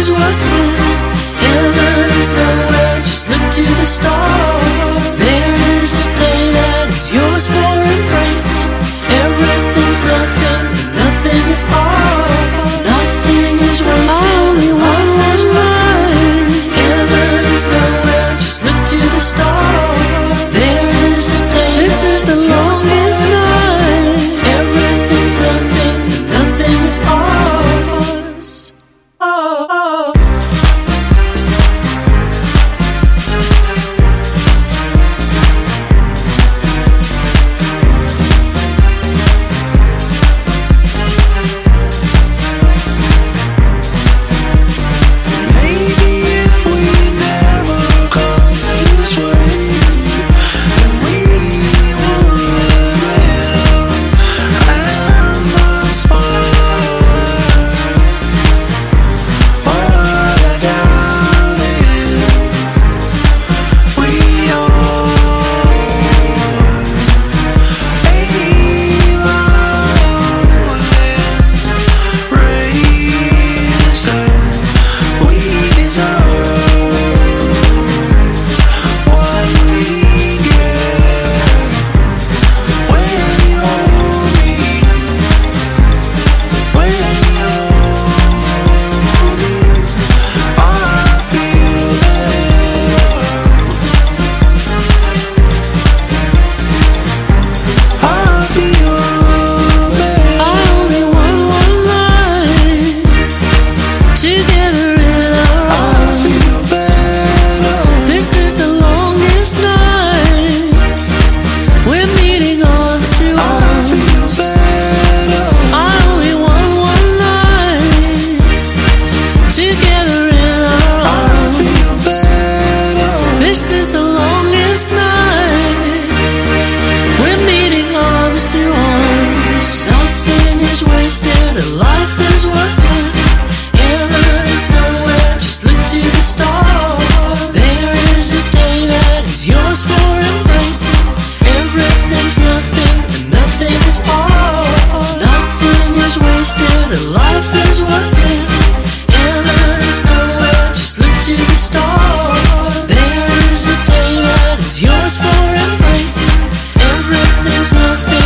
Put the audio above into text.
is worth living. Heaven is nowhere, just look to the stars. There is a day that is yours for embracing. This is the longest night. We're meeting arms to arms. Nothing is wasted, a life is worth living. Heaven is nowhere, just look to the stars. There is a day that is yours for embracing. Everything's nothing, and nothing is all. Nothing is wasted, a life is worth there's nothing